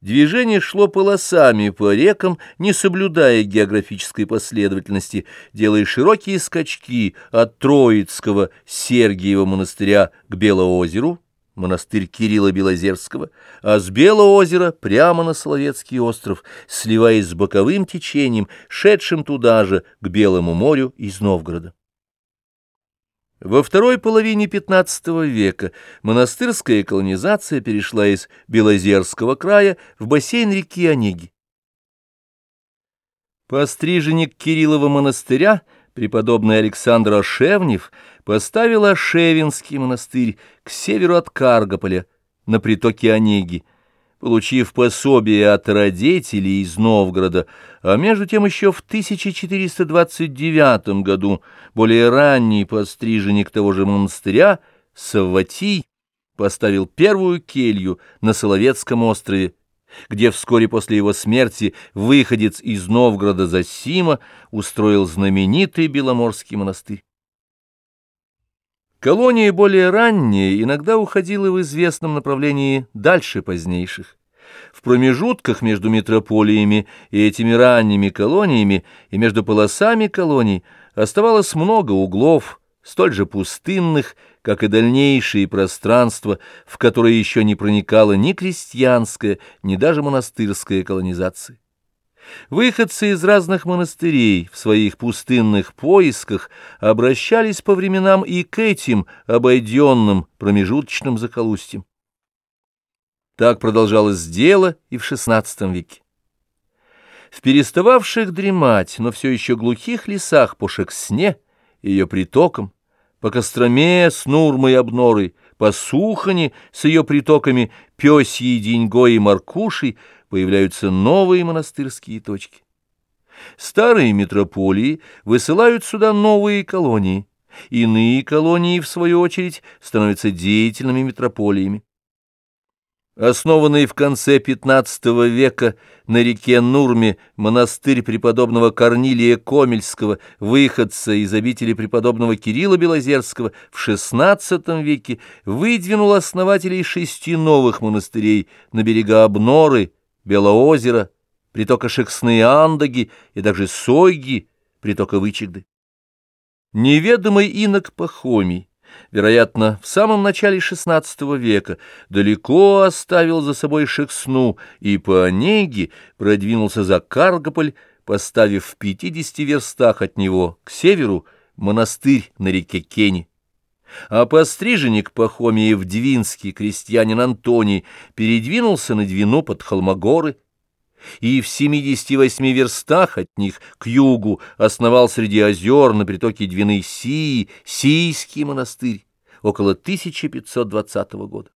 Движение шло полосами по рекам, не соблюдая географической последовательности, делая широкие скачки от Троицкого Сергиева монастыря к Белоозеру, монастырь Кирилла Белозерского, а с Белоозера прямо на Соловецкий остров, сливаясь с боковым течением, шедшим туда же, к Белому морю из Новгорода. Во второй половине XV века монастырская колонизация перешла из Белозерского края в бассейн реки Онеги. Постриженник Кириллова монастыря, преподобный Александр Ошевнев, поставил Ошевинский монастырь к северу от Каргополя, на притоке Онеги, получив пособие от родителей из Новгорода, а между тем еще в 1429 году более ранний постриженник того же монастыря, Савватий, поставил первую келью на Соловецком острове, где вскоре после его смерти выходец из Новгорода Засима устроил знаменитый Беломорский монастырь. Колония более ранняя иногда уходила в известном направлении дальше позднейших. В промежутках между метрополиями и этими ранними колониями и между полосами колоний оставалось много углов, столь же пустынных, как и дальнейшие пространства, в которые еще не проникала ни крестьянская, ни даже монастырская колонизация. Выходцы из разных монастырей в своих пустынных поисках обращались по временам и к этим обойденным промежуточным захолустьям. Так продолжалось дело и в XVI веке. В перестававших дремать, но все еще глухих лесах по Шексне, ее притокам, по Костроме с Нурмой Обнорой, по Сухани с ее притоками Пёсьей, Деньгой и Маркушей появляются новые монастырские точки. Старые метрополии высылают сюда новые колонии, иные колонии, в свою очередь, становятся деятельными метрополиями. Основанный в конце XV века на реке Нурме монастырь преподобного Корнилия Комельского, выходца из обители преподобного Кирилла Белозерского, в XVI веке выдвинул основателей шести новых монастырей на берега Обноры, Белоозера, притока Шексны и Андаги и также Сойги, притока Вычегды. Неведомый инок Пахомий, вероятно, в самом начале XVI века, далеко оставил за собой Шексну и по Онеге продвинулся за Каргополь, поставив в пятидесяти верстах от него к северу монастырь на реке Кени. А постриженник Пахомиев Двинский, крестьянин Антоний, передвинулся на Двину под Холмогоры, и в 78 верстах от них к югу основал среди озер на притоке Двины Сии Сийский монастырь около 1520 года.